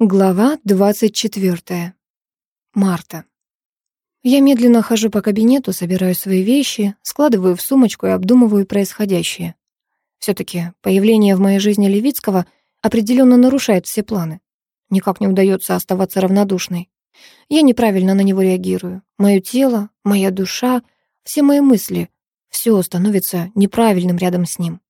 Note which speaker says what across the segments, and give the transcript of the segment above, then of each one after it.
Speaker 1: Глава 24. Марта. Я медленно хожу по кабинету, собираю свои вещи, складываю в сумочку и обдумываю происходящее. все таки появление в моей жизни Левицкого определенно нарушает все планы. Никак не удается оставаться равнодушной. Я неправильно на него реагирую. Мое тело, моя душа, все мои мысли — все становится неправильным рядом с ним.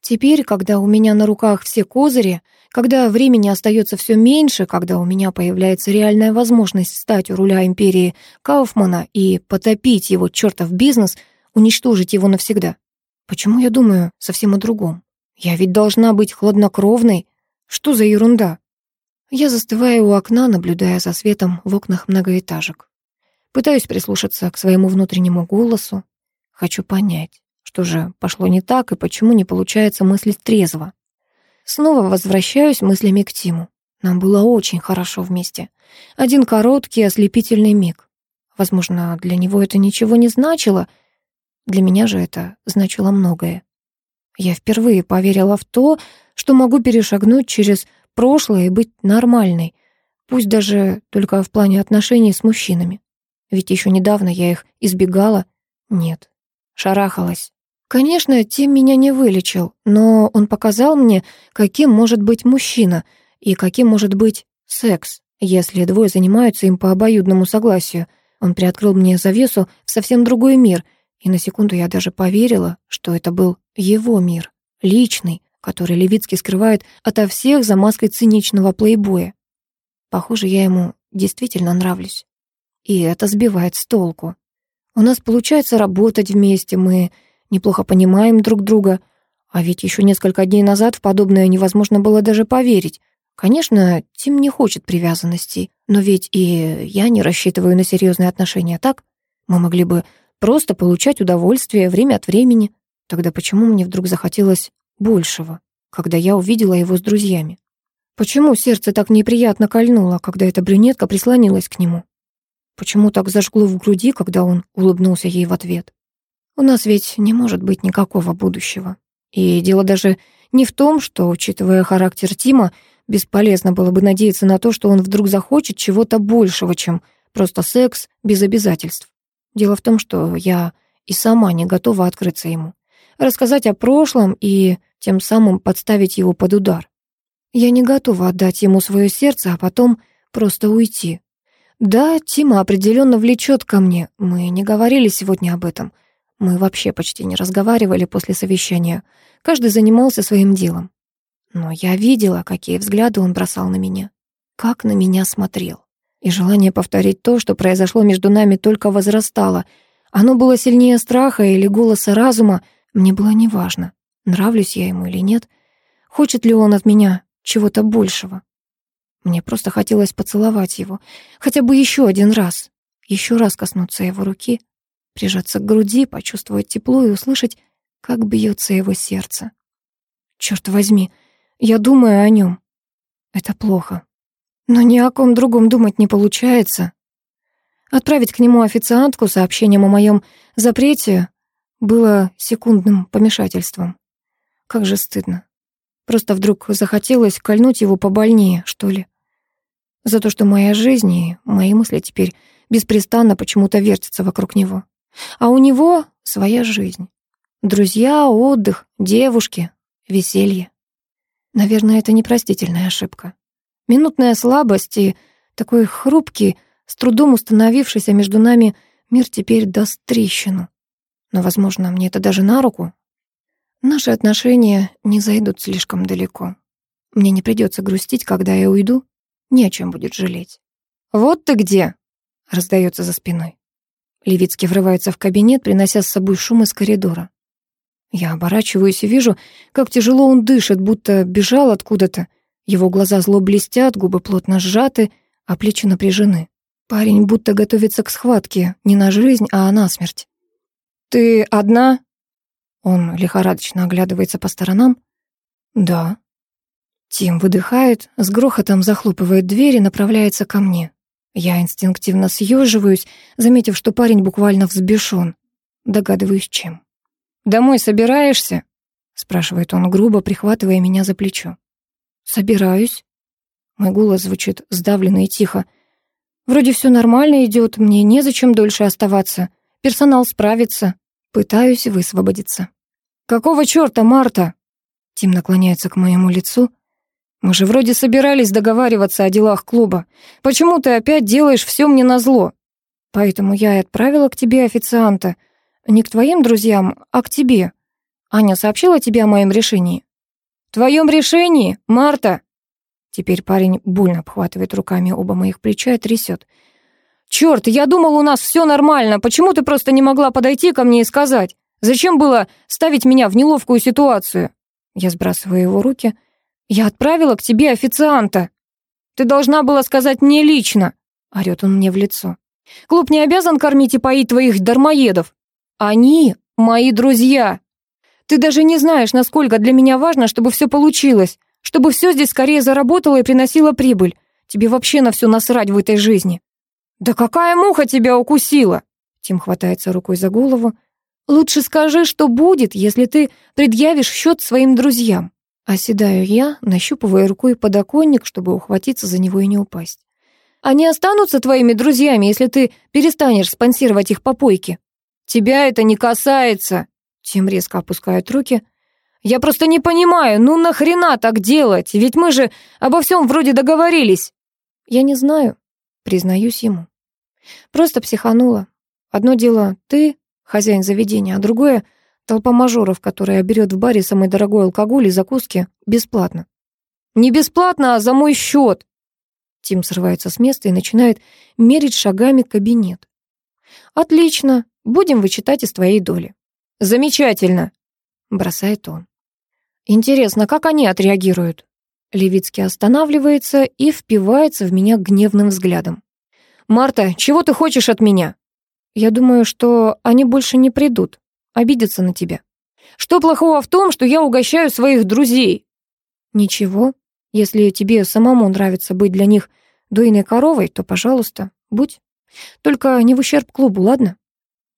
Speaker 1: Теперь, когда у меня на руках все козыри, когда времени остается все меньше, когда у меня появляется реальная возможность стать у руля империи Кауфмана и потопить его чертов бизнес, уничтожить его навсегда. Почему я думаю совсем о другом? Я ведь должна быть хладнокровной. Что за ерунда? Я застываю у окна, наблюдая за светом в окнах многоэтажек. Пытаюсь прислушаться к своему внутреннему голосу. Хочу понять, что же пошло не так и почему не получается мыслить трезво? Снова возвращаюсь мыслями к Тиму. Нам было очень хорошо вместе. Один короткий ослепительный миг. Возможно, для него это ничего не значило. Для меня же это значило многое. Я впервые поверила в то, что могу перешагнуть через прошлое и быть нормальной, пусть даже только в плане отношений с мужчинами. Ведь еще недавно я их избегала. Нет, шарахалась. Конечно, Тим меня не вылечил, но он показал мне, каким может быть мужчина и каким может быть секс, если двое занимаются им по обоюдному согласию. Он приоткрыл мне завесу в совсем другой мир, и на секунду я даже поверила, что это был его мир, личный, который Левицкий скрывает ото всех за маской циничного плейбоя. Похоже, я ему действительно нравлюсь. И это сбивает с толку. У нас получается работать вместе, мы неплохо понимаем друг друга. А ведь еще несколько дней назад в подобное невозможно было даже поверить. Конечно, Тим не хочет привязанностей, но ведь и я не рассчитываю на серьезные отношения, так? Мы могли бы просто получать удовольствие время от времени. Тогда почему мне вдруг захотелось большего, когда я увидела его с друзьями? Почему сердце так неприятно кольнуло, когда эта брюнетка прислонилась к нему? Почему так зажгло в груди, когда он улыбнулся ей в ответ? У нас ведь не может быть никакого будущего. И дело даже не в том, что, учитывая характер Тима, бесполезно было бы надеяться на то, что он вдруг захочет чего-то большего, чем просто секс без обязательств. Дело в том, что я и сама не готова открыться ему, рассказать о прошлом и тем самым подставить его под удар. Я не готова отдать ему свое сердце, а потом просто уйти. Да, Тима определенно влечет ко мне, мы не говорили сегодня об этом — мы вообще почти не разговаривали после совещания. Каждый занимался своим делом. Но я видела, какие взгляды он бросал на меня. Как на меня смотрел. И желание повторить то, что произошло между нами, только возрастало. Оно было сильнее страха или голоса разума. Мне было неважно, нравлюсь я ему или нет. Хочет ли он от меня чего-то большего. Мне просто хотелось поцеловать его. Хотя бы еще один раз. Еще раз коснуться его руки прижаться к груди, почувствовать тепло и услышать, как бьется его сердце. Черт возьми, я думаю о нем. Это плохо. Но ни о ком другом думать не получается. Отправить к нему официантку сообщением о моем запрете было секундным помешательством. Как же стыдно. Просто вдруг захотелось кольнуть его побольнее, что ли. За то, что моя жизнь и мои мысли теперь беспрестанно почему-то вертятся вокруг него. А у него своя жизнь. Друзья, отдых, девушки, веселье. Наверное, это непростительная ошибка. Минутная слабость и такой хрупкий, с трудом установившийся между нами мир теперь даст трещину. Но, возможно, мне это даже на руку. Наши отношения не зайдут слишком далеко. Мне не придется грустить, когда я уйду. Ни о чем будет жалеть. «Вот ты где!» — раздается за спиной. Левицкий врывается в кабинет, принося с собой шум из коридора. Я оборачиваюсь и вижу, как тяжело он дышит, будто бежал откуда-то. Его глаза зло блестят, губы плотно сжаты, а плечи напряжены. Парень будто готовится к схватке, не на жизнь, а на смерть. «Ты одна?» Он лихорадочно оглядывается по сторонам. «Да». Тим выдыхает, с грохотом захлопывает дверь и направляется ко мне. Я инстинктивно съеживаюсь, заметив, что парень буквально взбешен. Догадываюсь, чем. «Домой собираешься?» — спрашивает он грубо, прихватывая меня за плечо. «Собираюсь». Мой голос звучит сдавленно и тихо. Вроде все нормально идет, мне незачем дольше оставаться. Персонал справится. Пытаюсь высвободиться. «Какого черта, Марта?» Тим наклоняется к моему лицу. «Мы же вроде собирались договариваться о делах клуба. Почему ты опять делаешь все мне назло? Поэтому я и отправила к тебе официанта. Не к твоим друзьям, а к тебе. Аня сообщила тебе о моем решении?» «Твоем решении, Марта?» Теперь парень больно обхватывает руками оба моих плеча и трясет. «Черт, я думал, у нас все нормально. Почему ты просто не могла подойти ко мне и сказать? Зачем было ставить меня в неловкую ситуацию?» Я сбрасываю его руки. «Я отправила к тебе официанта». «Ты должна была сказать мне лично», — орёт он мне в лицо. «Клуб не обязан кормить и поить твоих дармоедов. Они мои друзья. Ты даже не знаешь, насколько для меня важно, чтобы все получилось. Чтобы все здесь скорее заработало и приносило прибыль. Тебе вообще на все насрать в этой жизни. Да какая муха тебя укусила? Тим хватается рукой за голову. Лучше скажи, что будет, если ты предъявишь счет своим друзьям. Оседаю я, нащупывая рукой подоконник, чтобы ухватиться за него и не упасть. Они останутся твоими друзьями, если ты перестанешь спонсировать их попойки. Тебя это не касается. Тим резко опускает руки. Я просто не понимаю, ну нахрена так делать? Ведь мы же обо всем вроде договорились. Я не знаю, признаюсь ему. Просто психанула. Одно дело ты, хозяин заведения, а другое — толпа мажоров, которая берет в баре самый дорогой алкоголь и закуски бесплатно. Не бесплатно, а за мой счет. Тим срывается с места и начинает мерить шагами кабинет. «Отлично, будем вычитать из твоей доли». «Замечательно», — бросает он. Интересно, как они отреагируют? Левицкий останавливается и впивается в меня гневным взглядом. «Марта, чего ты хочешь от меня?» «Я думаю, что они больше не придут, обидятся на тебя». «Что плохого в том, что я угощаю своих друзей?» «Ничего. Если тебе самому нравится быть для них дойной коровой, то, пожалуйста, будь. Только не в ущерб клубу, ладно?»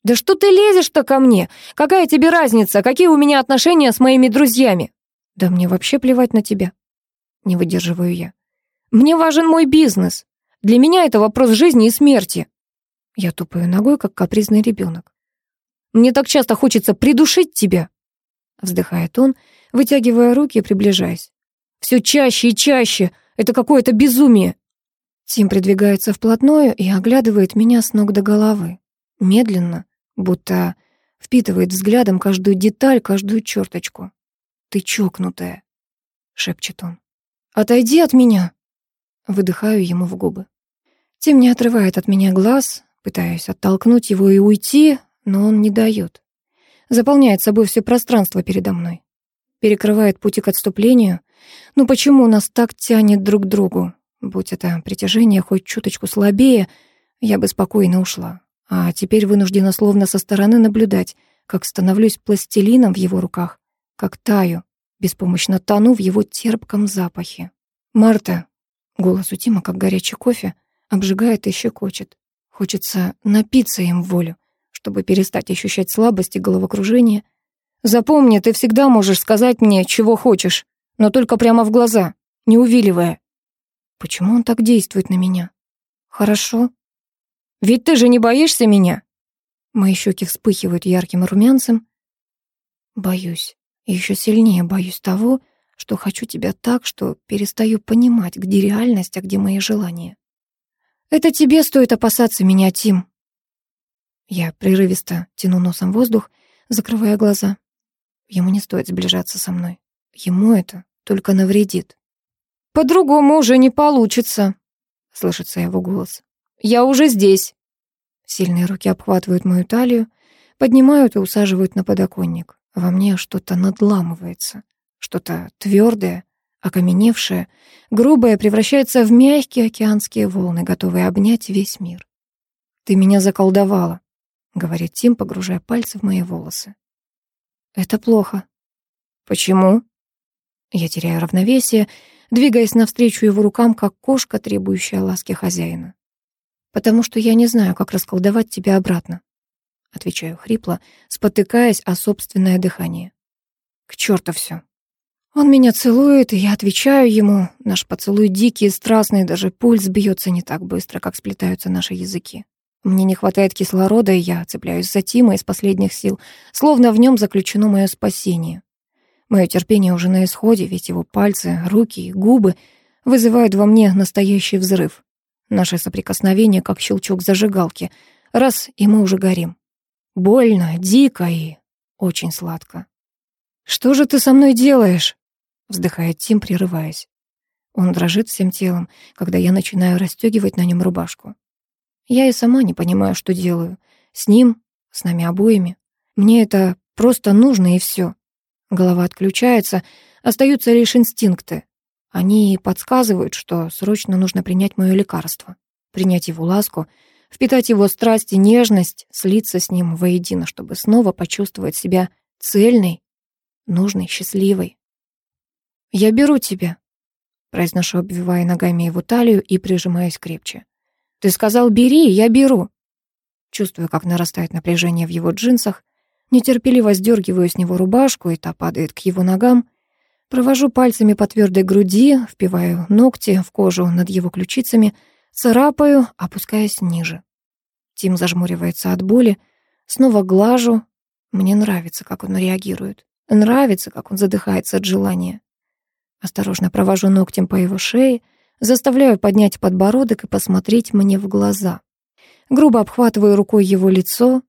Speaker 1: «Да что ты лезешь-то ко мне? Какая тебе разница, какие у меня отношения с моими друзьями?» Да мне вообще плевать на тебя. Не выдерживаю я. Мне важен мой бизнес. Для меня это вопрос жизни и смерти. Я тупаю ногой, как капризный ребенок. Мне так часто хочется придушить тебя. Вздыхает он, вытягивая руки и приближаясь. Все чаще и чаще. Это какое-то безумие. Тим придвигается вплотную и оглядывает меня с ног до головы. Медленно, будто впитывает взглядом каждую деталь, каждую черточку. «Ты чокнутая», — шепчет он. «Отойди от меня!» Выдыхаю ему в губы. Тим не отрывает от меня глаз, пытаюсь оттолкнуть его и уйти, но он не дает. Заполняет собой все пространство передо мной. Перекрывает пути к отступлению. Ну почему нас так тянет друг к другу? Будь это притяжение хоть чуточку слабее, я бы спокойно ушла. А теперь вынуждена словно со стороны наблюдать, как становлюсь пластилином в его руках, как таю, беспомощно тону в его терпком запахе. «Марта!» — голос у Тима, как горячий кофе, обжигает и щекочет. Хочется напиться им волю, чтобы перестать ощущать слабость и головокружение. «Запомни, ты всегда можешь сказать мне, чего хочешь, но только прямо в глаза, не увиливая». Почему он так действует на меня? Хорошо. Ведь ты же не боишься меня? Мои щеки вспыхивают ярким румянцем. Боюсь. Еще сильнее боюсь того, что хочу тебя так, что перестаю понимать, где реальность, а где мои желания. Это тебе стоит опасаться меня, Тим. Я прерывисто тяну носом воздух, закрывая глаза. Ему не стоит сближаться со мной. Ему это только навредит. «По-другому уже не получится», — слышится его голос. «Я уже здесь». Сильные руки обхватывают мою талию, поднимают и усаживают на подоконник. Во мне что-то надламывается, что-то твердое, окаменевшее, грубое превращается в мягкие океанские волны, готовые обнять весь мир. «Ты меня заколдовала», — говорит Тим, погружая пальцы в мои волосы. «Это плохо». «Почему?» Я теряю равновесие, двигаясь навстречу его рукам, как кошка, требующая ласки хозяина. «Потому что я не знаю, как расколдовать тебя обратно отвечаю хрипло, спотыкаясь о собственное дыхание. К черту все. Он меня целует, и я отвечаю ему. Наш поцелуй дикий и страстный, даже пульс бьется не так быстро, как сплетаются наши языки. Мне не хватает кислорода, и я цепляюсь за Тима из последних сил, словно в нем заключено мое спасение. Мое терпение уже на исходе, ведь его пальцы, руки и губы вызывают во мне настоящий взрыв. Наше соприкосновение, как щелчок зажигалки. Раз, и мы уже горим. Больно, дико и очень сладко. «Что же ты со мной делаешь?» вздыхает Тим, прерываясь. Он дрожит всем телом, когда я начинаю расстегивать на нем рубашку. Я и сама не понимаю, что делаю. С ним, с нами обоими. Мне это просто нужно и все. Голова отключается, остаются лишь инстинкты. Они подсказывают, что срочно нужно принять мое лекарство, принять его ласку, впитать его страсть и нежность, слиться с ним воедино, чтобы снова почувствовать себя цельной, нужной, счастливой. «Я беру тебя», — произношу, обвивая ногами его талию и прижимаясь крепче. «Ты сказал, бери, я беру». Чувствую, как нарастает напряжение в его джинсах, нетерпеливо сдергиваю с него рубашку, и та падает к его ногам. Провожу пальцами по твердой груди, впиваю ногти в кожу над его ключицами, царапаю, опускаясь ниже. Тим зажмуривается от боли, снова глажу. Мне нравится, как он реагирует. Нравится, как он задыхается от желания. Осторожно провожу ногтем по его шее, заставляю поднять подбородок и посмотреть мне в глаза. Грубо обхватываю рукой его лицо,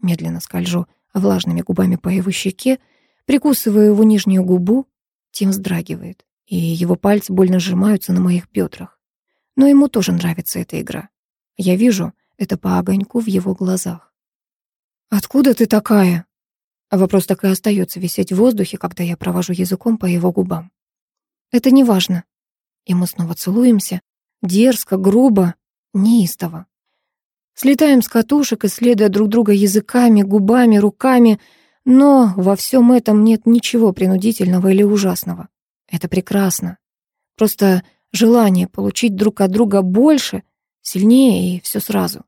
Speaker 1: медленно скольжу влажными губами по его щеке, прикусываю его нижнюю губу, Тим вздрагивает, и его пальцы больно сжимаются на моих бедрах. Но ему тоже нравится эта игра. Я вижу это по огоньку в его глазах. «Откуда ты такая?» Вопрос так и остается висеть в воздухе, когда я провожу языком по его губам. Это не важно. И мы снова целуемся. Дерзко, грубо, неистово. Слетаем с катушек, исследуя друг друга языками, губами, руками, но во всем этом нет ничего принудительного или ужасного. Это прекрасно. Просто желание получить друг от друга больше, сильнее и все сразу.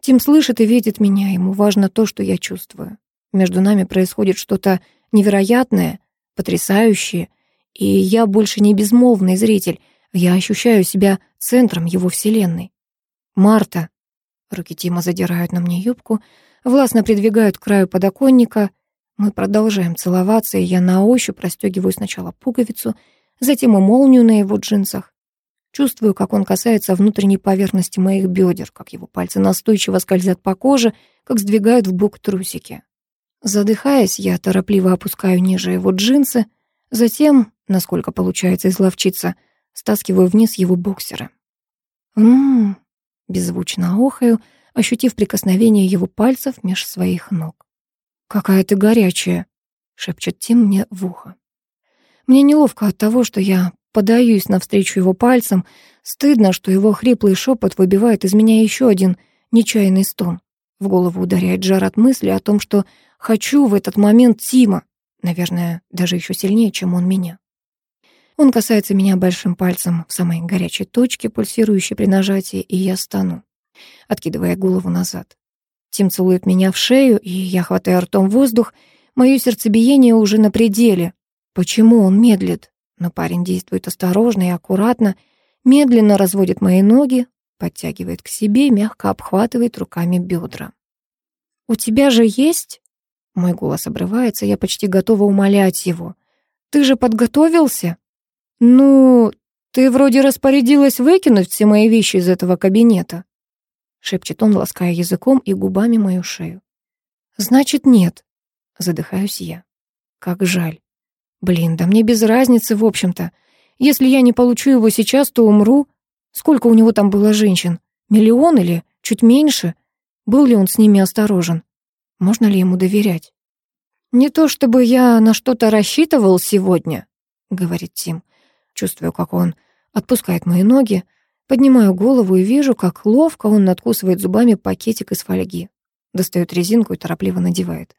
Speaker 1: Тим слышит и видит меня, ему важно то, что я чувствую. Между нами происходит что-то невероятное, потрясающее, и я больше не безмолвный зритель, я ощущаю себя центром его вселенной. «Марта!» Руки Тима задирают на мне юбку, властно придвигают к краю подоконника. Мы продолжаем целоваться, и я на ощупь расстегиваю сначала пуговицу, затем и молнию на его джинсах. Чувствую, как он касается внутренней поверхности моих бедер, как его пальцы настойчиво скользят по коже, как сдвигают в бок трусики. Задыхаясь, я торопливо опускаю ниже его джинсы, затем насколько получается изловчиться, стаскиваю вниз его боксеры. «М-м-м», беззвучно охаю, ощутив прикосновение его пальцев меж своих ног. «Какая ты горячая!» — шепчет Тим мне в ухо. Мне неловко от того, что я подаюсь навстречу его пальцам, стыдно, что его хриплый шепот выбивает из меня еще один нечаянный стон. В голову ударяет жар от мысли о том, что хочу в этот момент Тима, наверное, даже еще сильнее, чем он меня. Он касается меня большим пальцем в самой горячей точке, пульсирующей при нажатии, и я стану, откидывая голову назад. Тим целует меня в шею, и я хватаю ртом воздух. Моё сердцебиение уже на пределе. Почему он медлит? Но парень действует осторожно и аккуратно, медленно разводит мои ноги, подтягивает к себе, мягко обхватывает руками бедра. «У тебя же есть?» Мой голос обрывается, я почти готова умолять его. «Ты же подготовился?» «Ну, ты вроде распорядилась выкинуть все мои вещи из этого кабинета», шепчет он, лаская языком и губами мою шею. «Значит, нет», — задыхаюсь я. Как жаль. Блин, да мне без разницы, в общем-то. Если я не получу его сейчас, то умру. Сколько у него там было женщин? Миллион или чуть меньше? Был ли он с ними осторожен? Можно ли ему доверять? «Не то чтобы я на что-то рассчитывал сегодня», — говорит Тим. Чувствую, как он отпускает мои ноги, поднимаю голову и вижу, как ловко он надкусывает зубами пакетик из фольги. Достает резинку и торопливо надевает.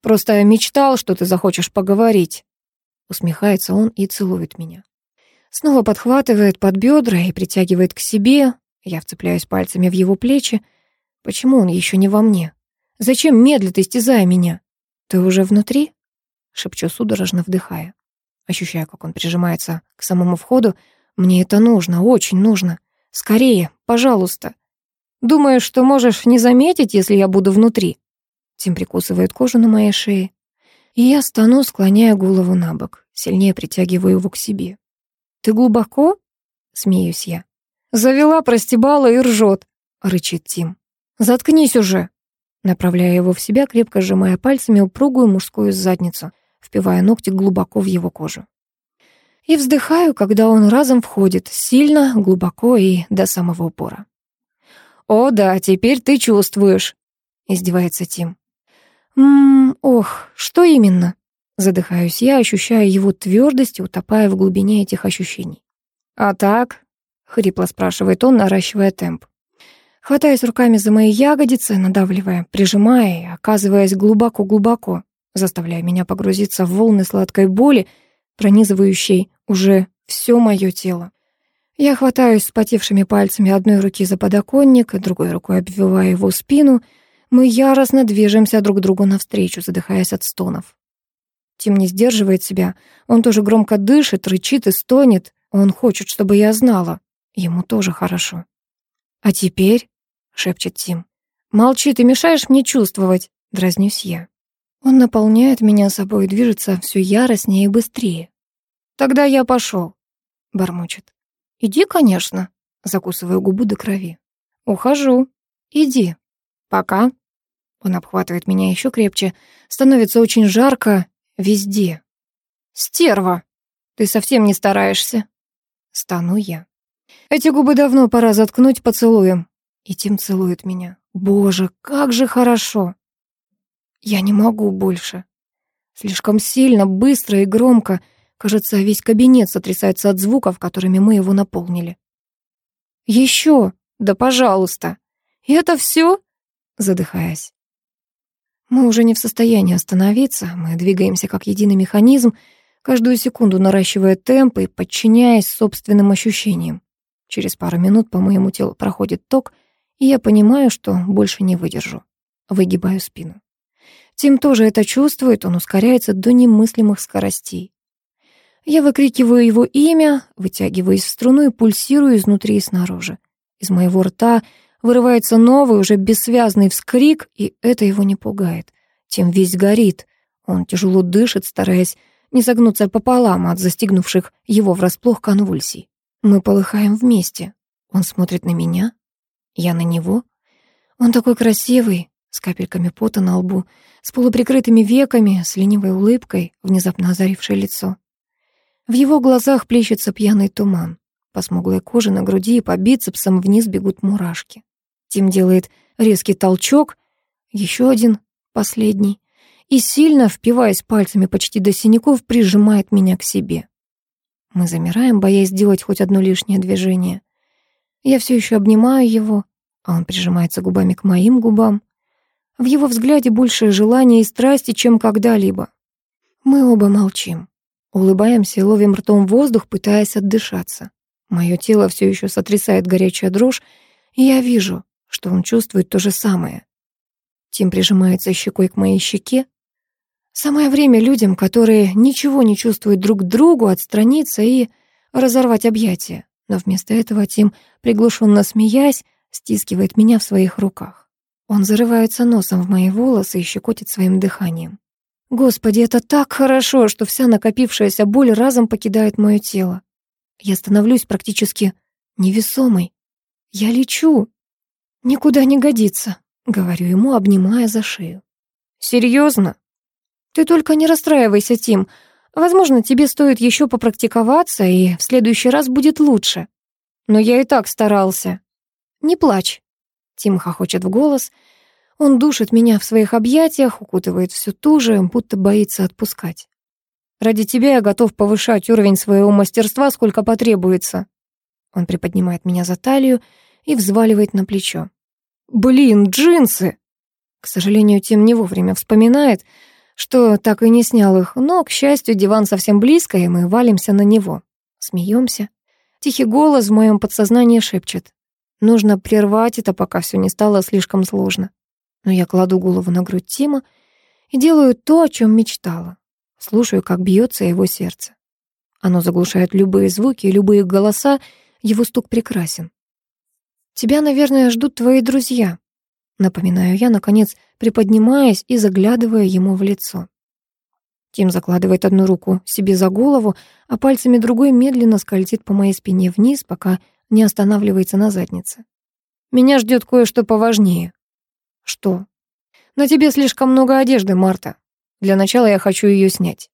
Speaker 1: «Просто мечтал, что ты захочешь поговорить». Усмехается он и целует меня. Снова подхватывает под бедра и притягивает к себе. Я вцепляюсь пальцами в его плечи. Почему он еще не во мне? Зачем медлит, истязая меня? Ты уже внутри? Шепчу судорожно, вдыхая. Ощущаю, как он прижимается к самому входу. Мне это нужно, очень нужно. Скорее, пожалуйста. Думаешь, что можешь не заметить, если я буду внутри? Тим прикусывает кожу на моей шее. И я стану, склоняя голову на бок, сильнее притягиваю его к себе. «Ты глубоко?» — смеюсь я. «Завела, простебала и ржет», — рычит Тим. «Заткнись уже!» Направляя его в себя, крепко сжимая пальцами упругую мужскую задницу, впивая ногти глубоко в его кожу. И вздыхаю, когда он разом входит, сильно, глубоко и до самого упора. «О, да, теперь ты чувствуешь», — издевается Тим. «Ммм, ох, что именно?» Задыхаюсь я, ощущая его твердость и утопая в глубине этих ощущений. «А так?» — хрипло спрашивает он, наращивая темп. Хватаясь руками за мои ягодицы, надавливая, прижимая и оказываясь глубоко-глубоко, заставляя меня погрузиться в волны сладкой боли, пронизывающей уже все мое тело. Я хватаюсь вспотевшими пальцами одной руки за подоконник, другой рукой обвивая его спину — мы яростно движемся друг другу навстречу, задыхаясь от стонов. Тим не сдерживает себя. Он тоже громко дышит, рычит и стонет. Он хочет, чтобы я знала. Ему тоже хорошо. «А теперь?» — шепчет Тим. «Молчи, ты мешаешь мне чувствовать», — дразнюсь я. Он наполняет меня собой и движется все яростнее и быстрее. «Тогда я пошел», — бормочет. «Иди, конечно», — закусываю губу до крови. «Ухожу. Иди. Пока». Он обхватывает меня еще крепче. Становится очень жарко везде. «Стерва! Ты совсем не стараешься!» Стану я. Эти губы давно пора заткнуть поцелуем. И Тим целует меня. Боже, как же хорошо! Я не могу больше. Слишком сильно, быстро и громко. Кажется, весь кабинет сотрясается от звуков, которыми мы его наполнили. «Еще! Да пожалуйста! И это все?» Задыхаясь. Мы уже не в состоянии остановиться, мы двигаемся как единый механизм, каждую секунду наращивая темп и подчиняясь собственным ощущениям. Через пару минут по моему телу проходит ток, и я понимаю, что больше не выдержу. Выгибаю спину. Тим тоже это чувствует, он ускоряется до немыслимых скоростей. Я выкрикиваю его имя, вытягиваюсь в струну и пульсирую изнутри и снаружи. Из моего рта Вырывается новый, уже бессвязный вскрик, и это его не пугает. Тем весь горит. Он тяжело дышит, стараясь не согнуться пополам от застигнувших его врасплох конвульсий. Мы полыхаем вместе. Он смотрит на меня, я на него. Он такой красивый, с капельками пота на лбу, с полуприкрытыми веками, с ленивой улыбкой, внезапно озарившее лицо. В его глазах плещется пьяный туман. По смуглой коже на груди и по бицепсам вниз бегут мурашки. Тим делает резкий толчок, еще один, последний, и сильно, впиваясь пальцами почти до синяков, прижимает меня к себе. Мы замираем, боясь сделать хоть одно лишнее движение. Я все еще обнимаю его, а он прижимается губами к моим губам. В его взгляде больше желания и страсти, чем когда-либо. Мы оба молчим. Улыбаемся и ловим ртом воздух, пытаясь отдышаться. Мое тело все еще сотрясает горячая дрожь, и я вижу, что он чувствует то же самое. Тим прижимается щекой к моей щеке. Самое время людям, которые ничего не чувствуют друг другу, отстраниться и разорвать объятия. Но вместо этого Тим, приглушенно смеясь, стискивает меня в своих руках. Он зарывается носом в мои волосы и щекотит своим дыханием. Господи, это так хорошо, что вся накопившаяся боль разом покидает мое тело. Я становлюсь практически невесомой. Я лечу, «Никуда не годится», — говорю ему, обнимая за шею. «Серьезно? Ты только не расстраивайся, Тим. Возможно, тебе стоит еще попрактиковаться, и в следующий раз будет лучше. Но я и так старался. Не плачь». Тим хохочет в голос. Он душит меня в своих объятиях, укутывает все туже, будто боится отпускать. «Ради тебя я готов повышать уровень своего мастерства, сколько потребуется». Он приподнимает меня за талию, и взваливает на плечо. «Блин, джинсы!» К сожалению, Тим не вовремя вспоминает, что так и не снял их, но, к счастью, диван совсем близко, и мы валимся на него. Смеемся. Тихий голос в моем подсознании шепчет. Нужно прервать это, пока все не стало слишком сложно. Но я кладу голову на грудь Тима и делаю то, о чем мечтала. Слушаю, как бьется его сердце. Оно заглушает любые звуки, любые голоса, его стук прекрасен. «Тебя, наверное, ждут твои друзья», — напоминаю я, наконец, приподнимаясь и заглядывая ему в лицо. Тим закладывает одну руку себе за голову, а пальцами другой медленно скользит по моей спине вниз, пока не останавливается на заднице. «Меня ждет кое-что поважнее». «Что?» «На тебе слишком много одежды, Марта. Для начала я хочу ее снять».